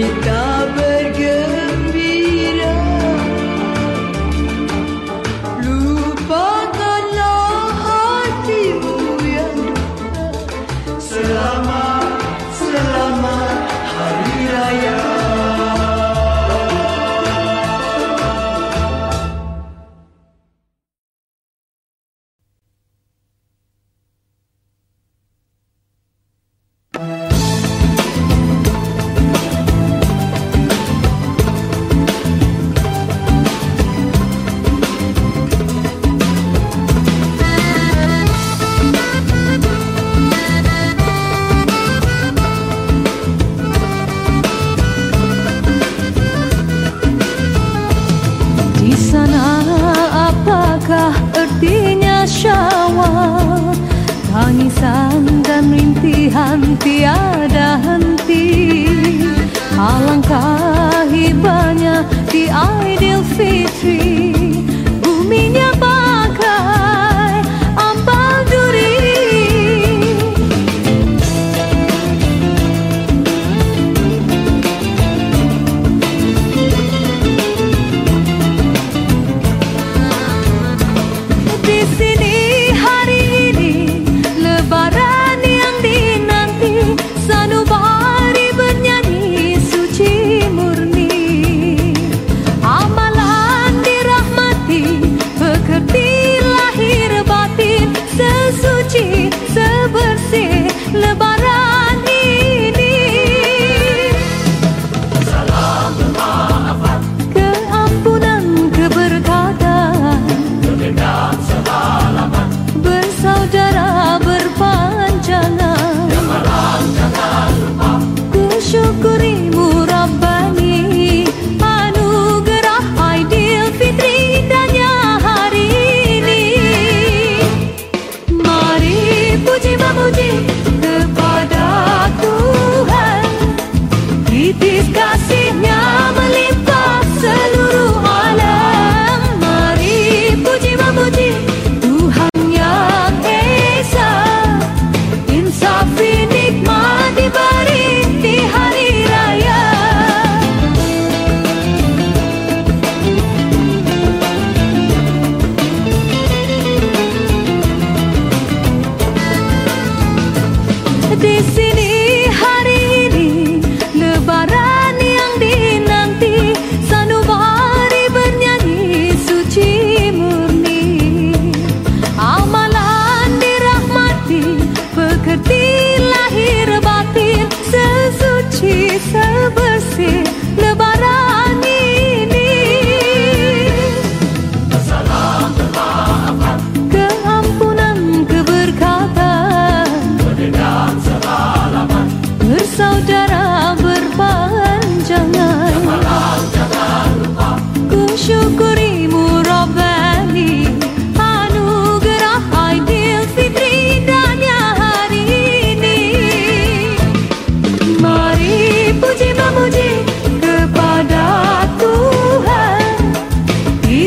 kita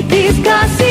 These guys.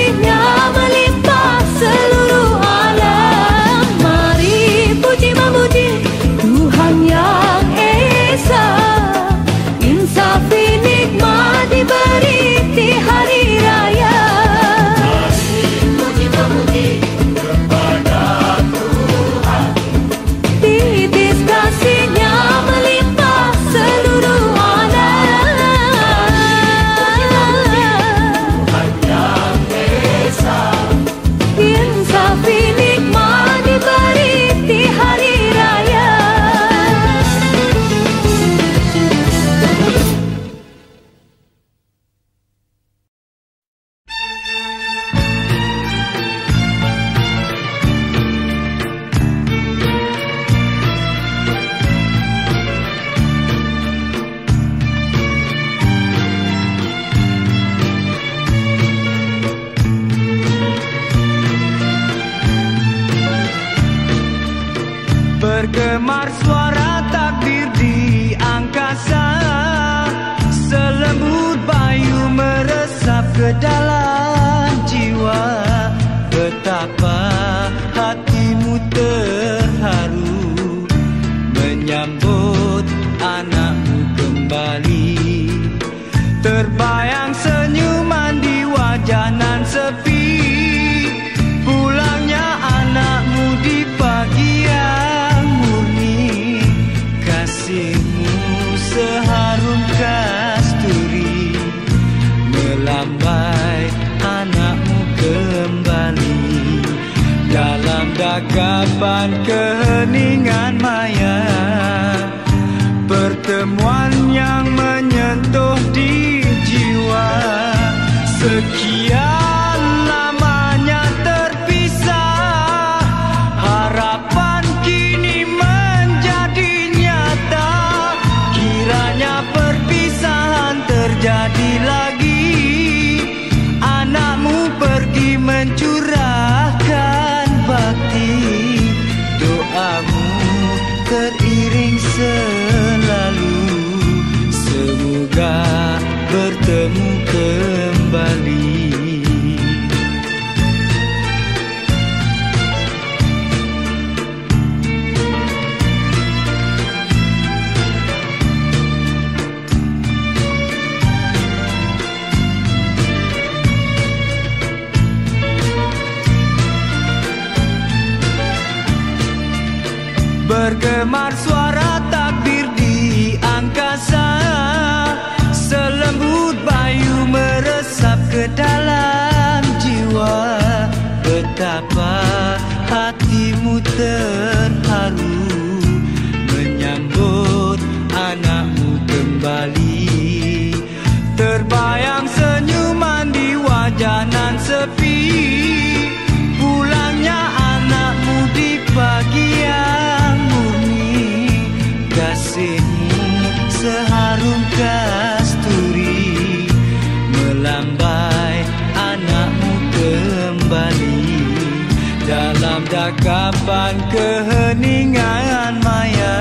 Dalam dakapan keheningan maya?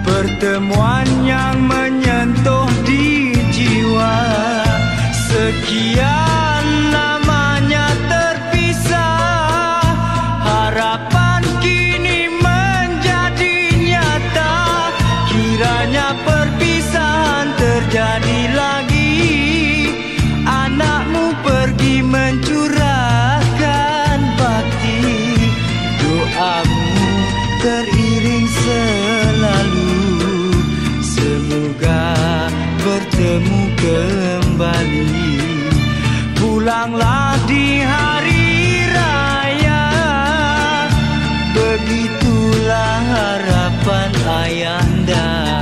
Pertemuan yang menyentuh di jiwa. Sekian bertemu kembali. Pulanglah di hari raya. Begitulah harapan ayah dan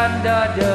under the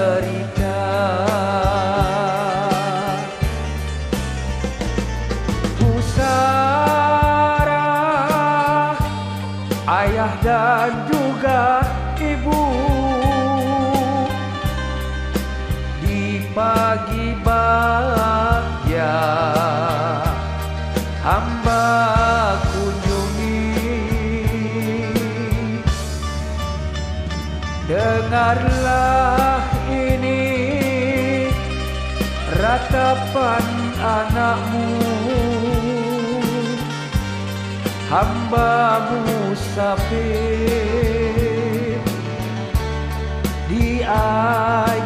Hamba musafir Di Aidilfitri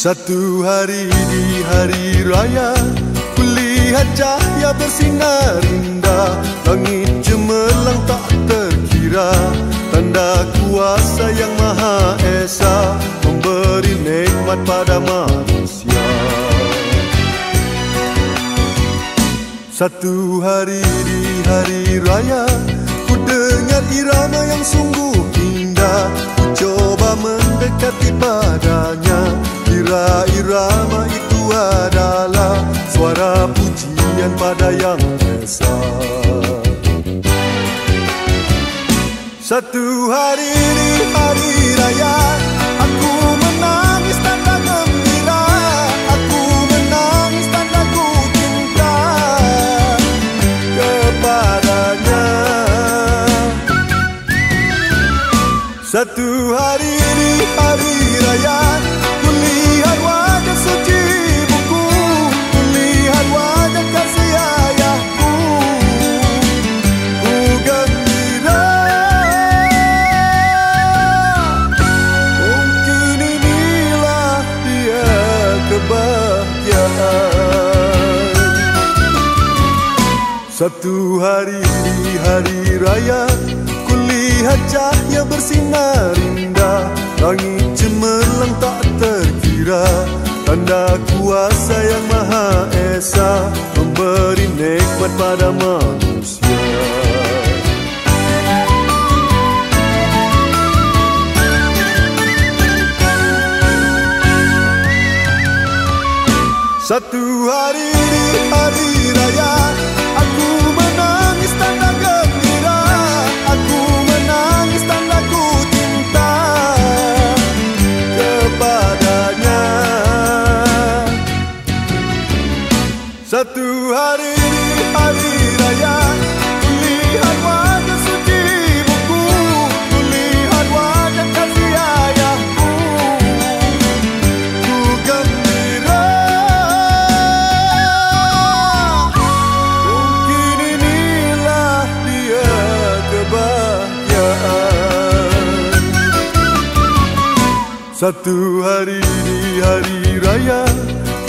Satu hari di hari raya Kulihat cahaya bersinar indah. Langit cemerlang tak terkira Tanda kuasa yang maha esa Memberi nikmat pada manusia. Satu hari di hari raya Ku dengar irama yang sungguh indah. Ku coba mendekati padanya Irama itu adalah Suara pujian pada yang esa. Satu hari di hari raya Aku menangis tanda gembira. Aku menangis tanda ku cinta. Kepadanya. Satu hari hari di hari raya Kulihat cahaya bersinar indah. Langit cemerlang tak terkira Tanda kuasa yang maha esa Memberi nikmat pada manusia. Satu hari di hari raya Satu hari di hari raya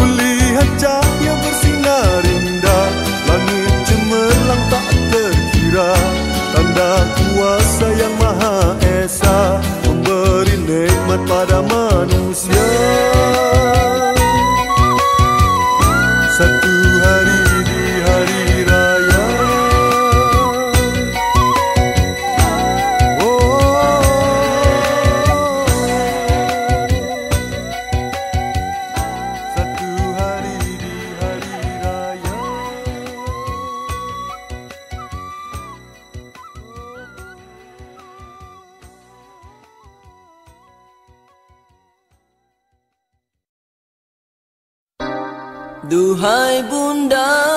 Kulihat cahaya bersinar indah. Langit cemerlang tak terkira Tanda kuasa yang maha esa Memberi nikmat pada manusia Duhai bunda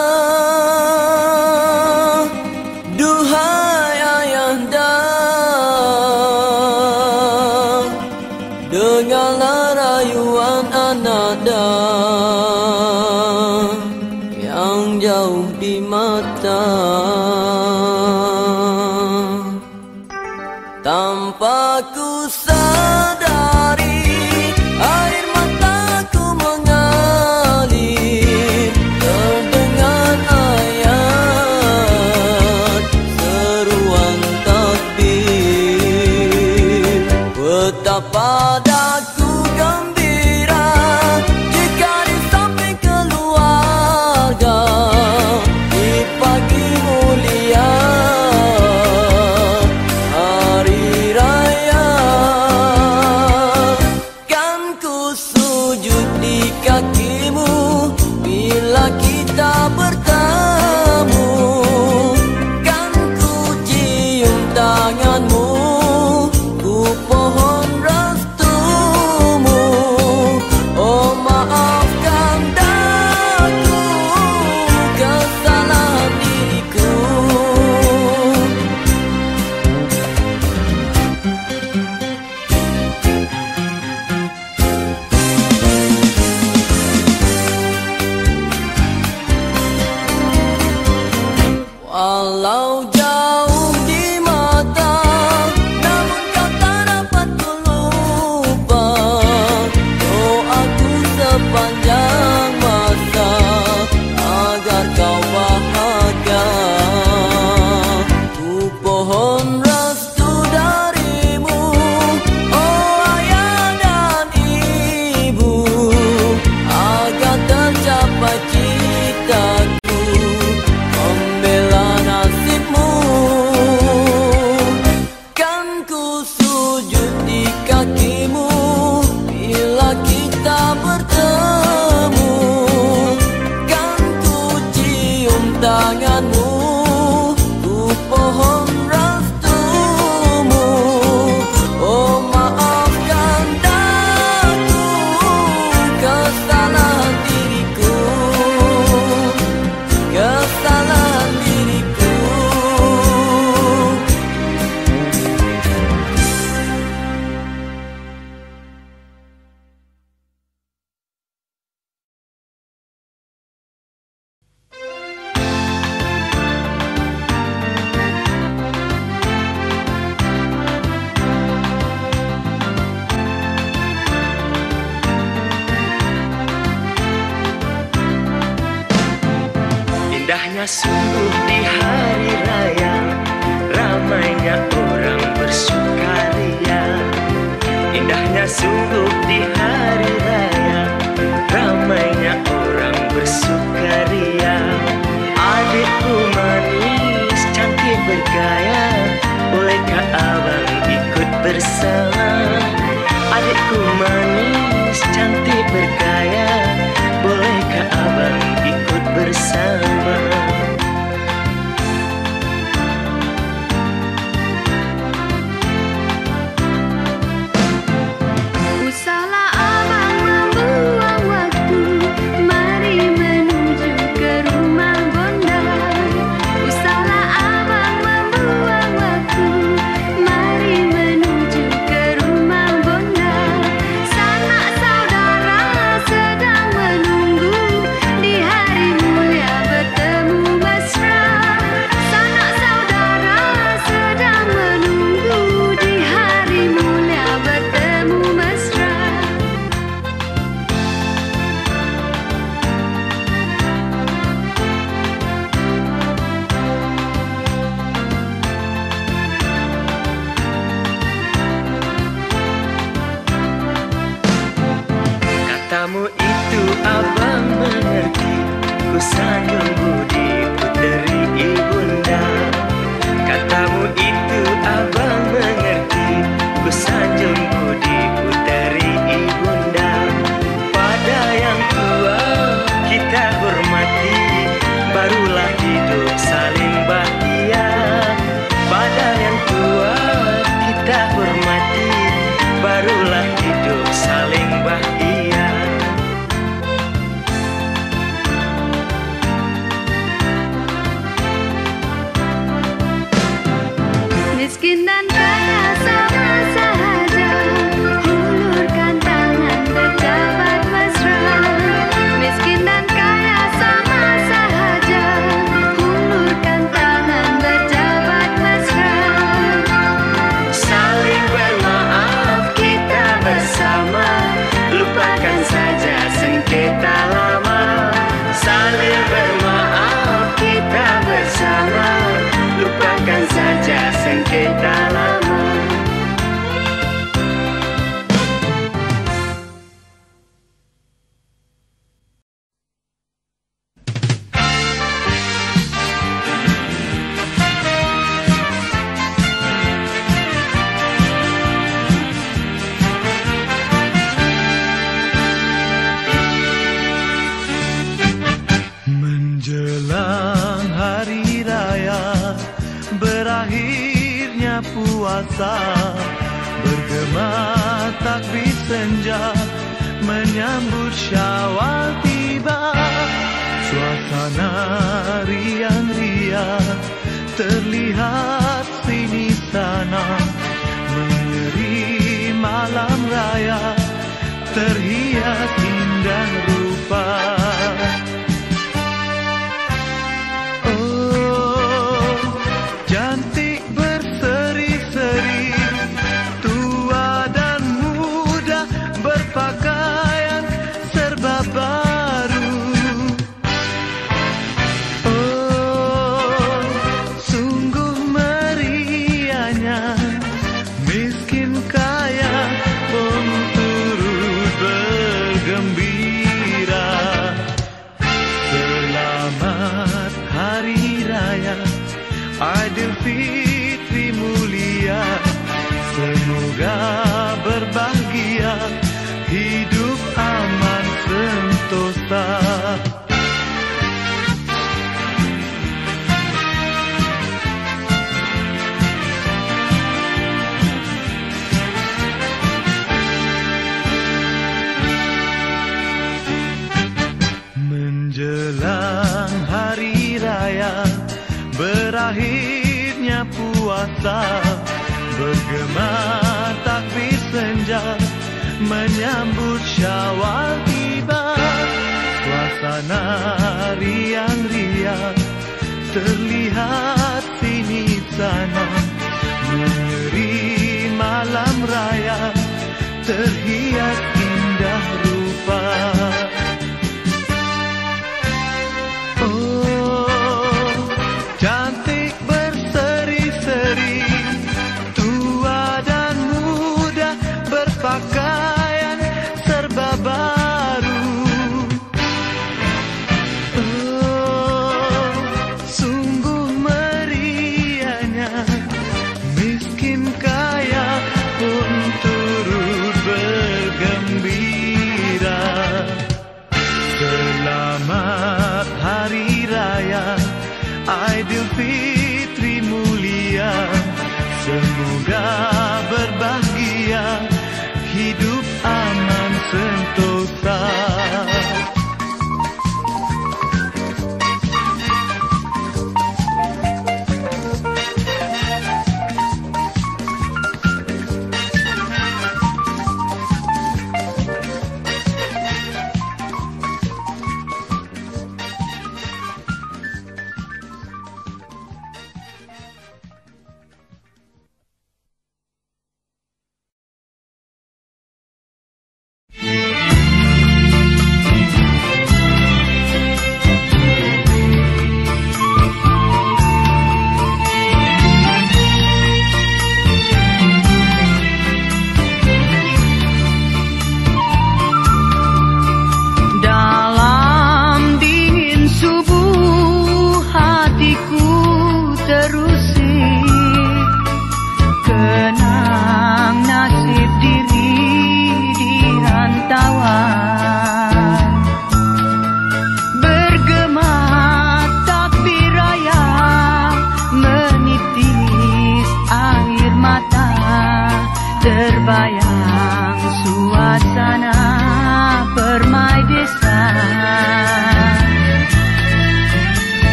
sky Tri Tri Mulia Semoga Matahir senja menyambut syawal tiba. Suasana riang-riang terlihat sini sana.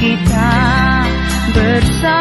Kita bersama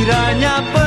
Kiranya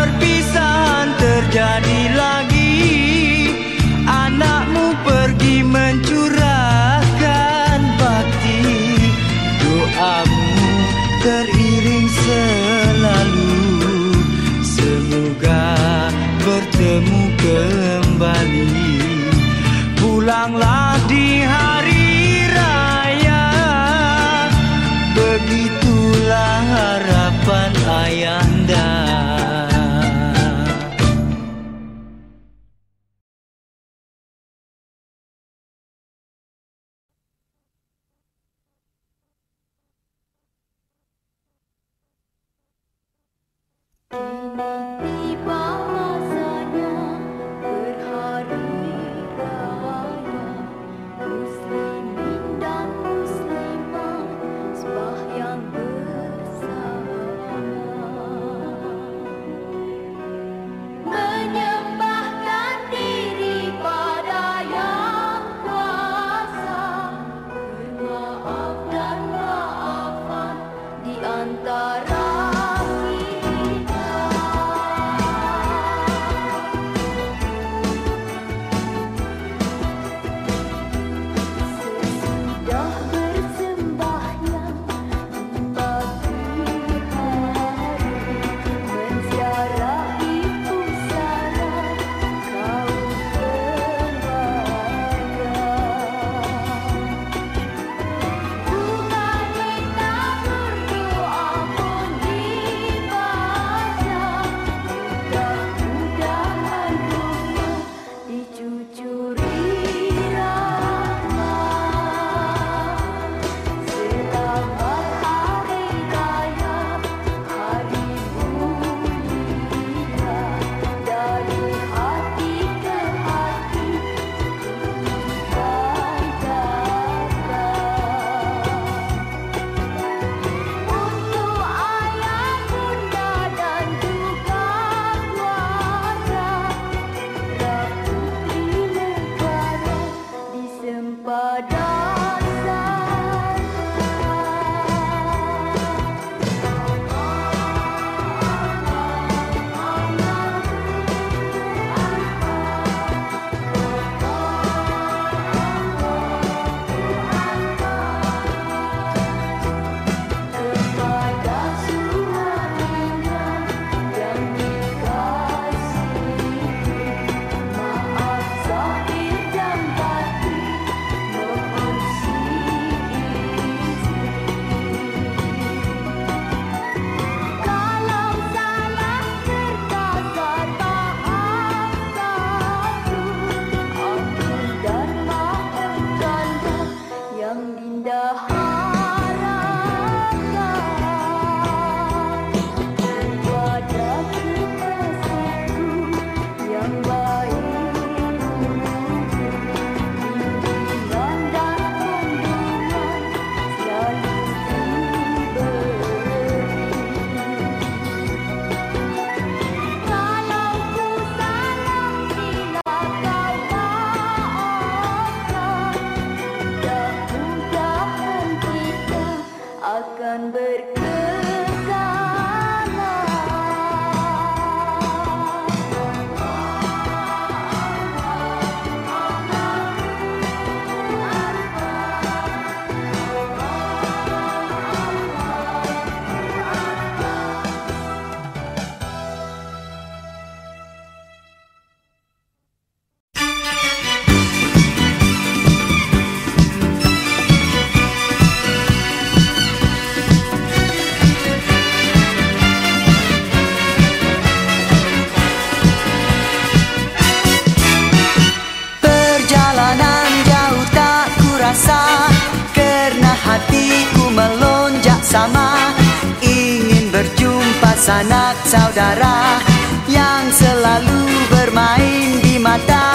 melonjak sama Ingin berjumpa sanak saudara Yang selalu bermain di mata.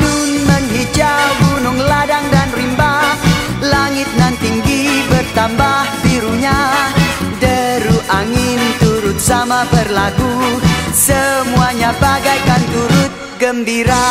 Nun menghijau gunung ladang dan rimba. Langit nan tinggi bertambah birunya. Deru angin turut sama berlagu. Semuanya bagaikan turut gembira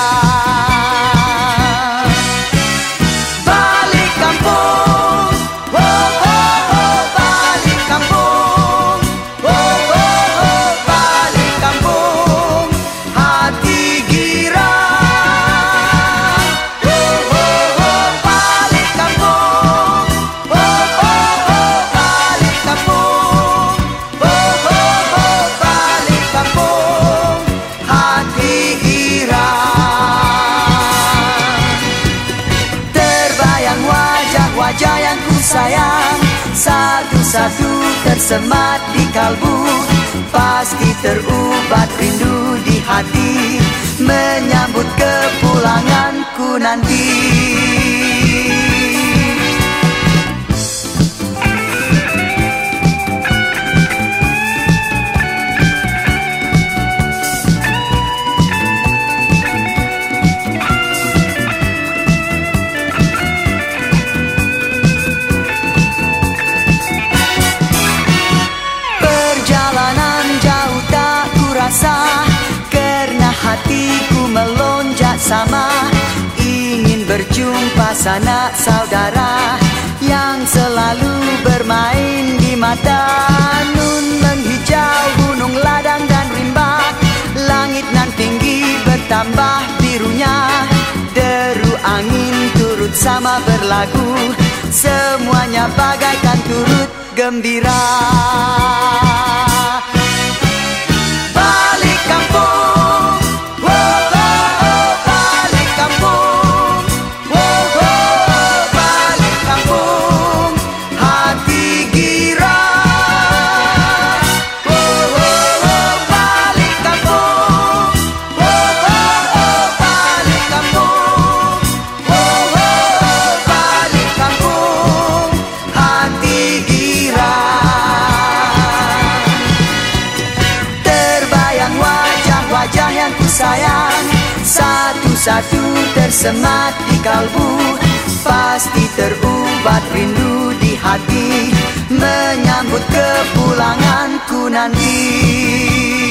tersemat di kalbu Pasti terubat rindu di hati Menyambut kepulanganku nanti berjumpa sanak saudara Yang selalu bermain di mata. Nun menghijau gunung ladang dan rimba. Langit nan tinggi bertambah birunya. Deru angin turut sama berlagu. Semuanya bagaikan turut gembira Satu-satu tersemat di kalbu Pasti terubat rindu di hati Menyambut kepulanganku nanti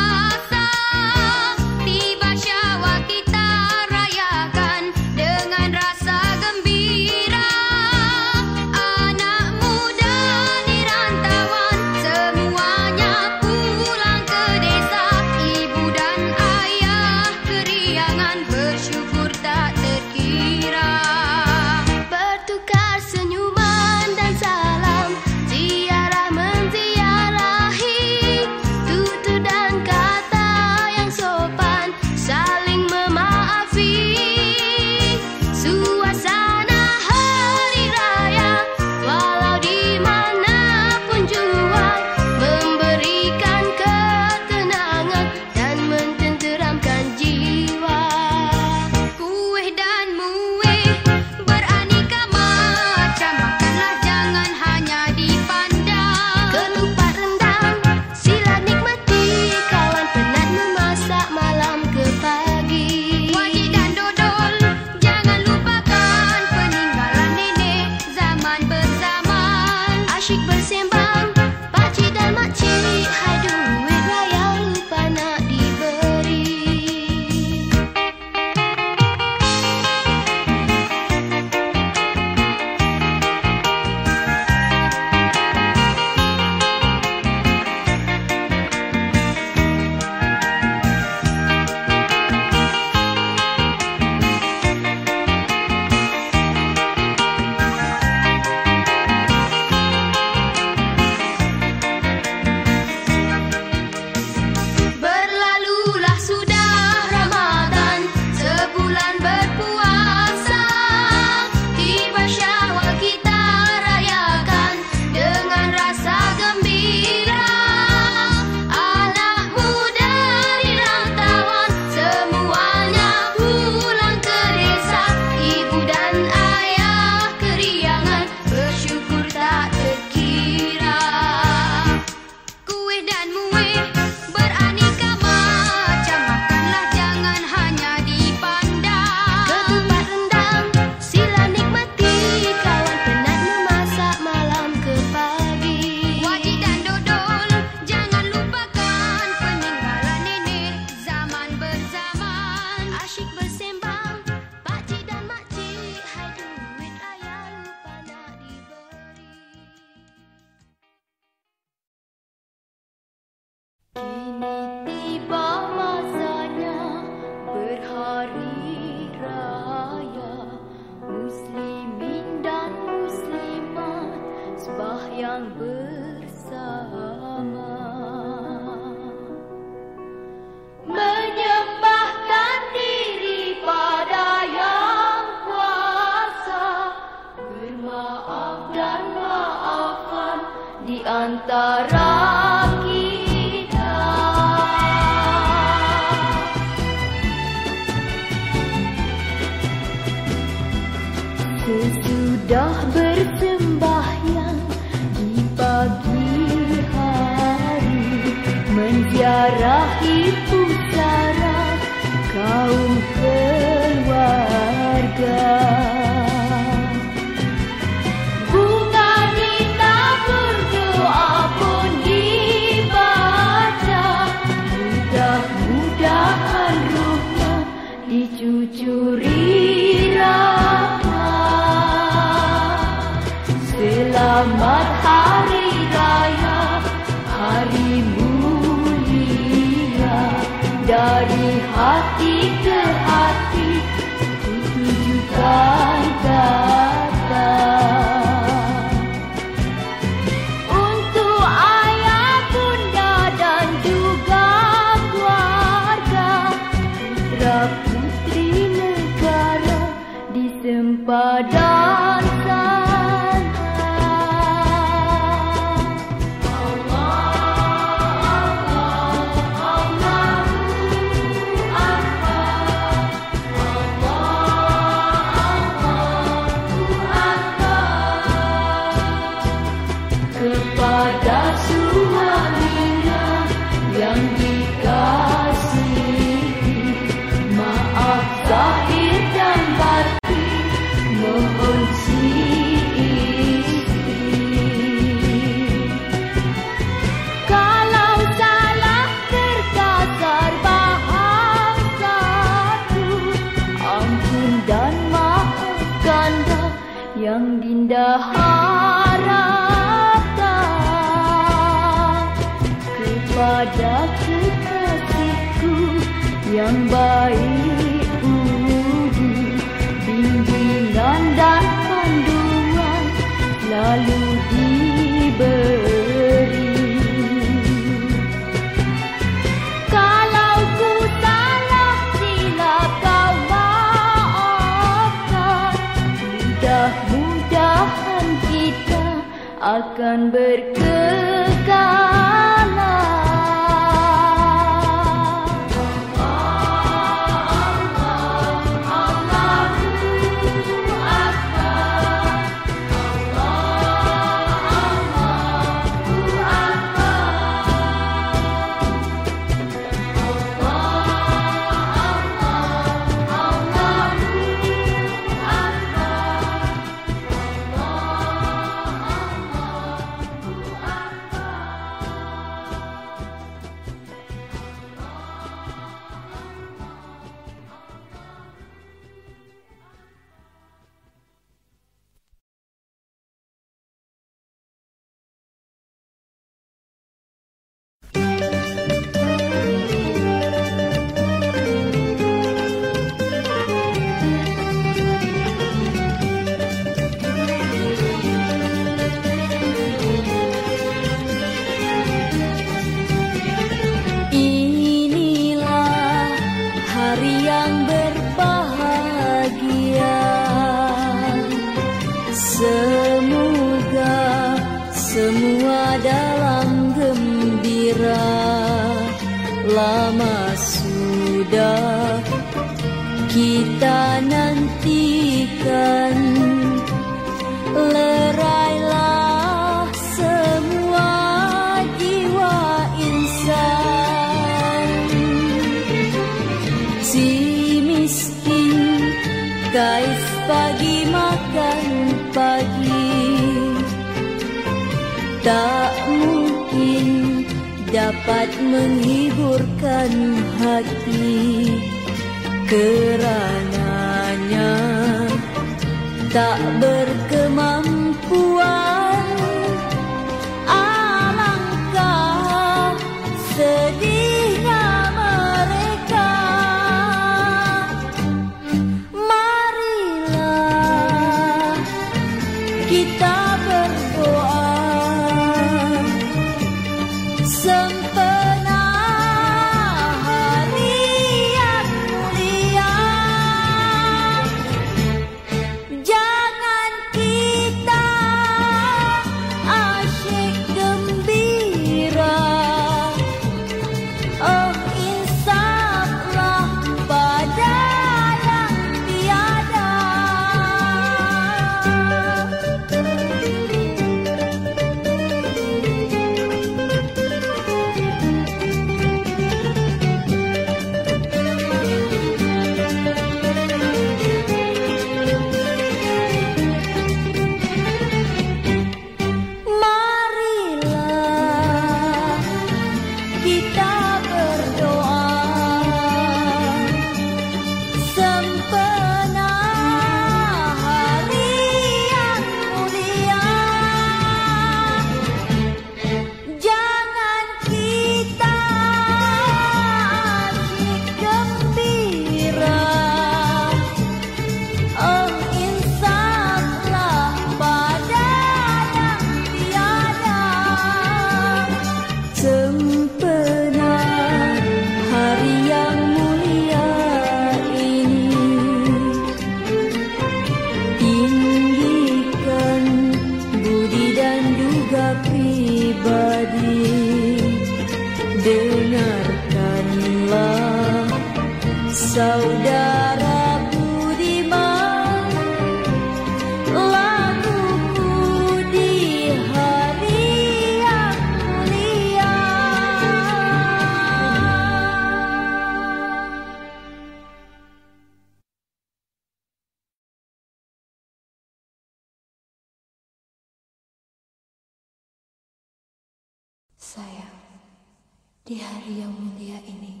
Di hari yang mulia ini,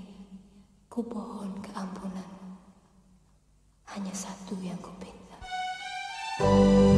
kupohon keampunan. Hanya satu yang kupinta. Thank you.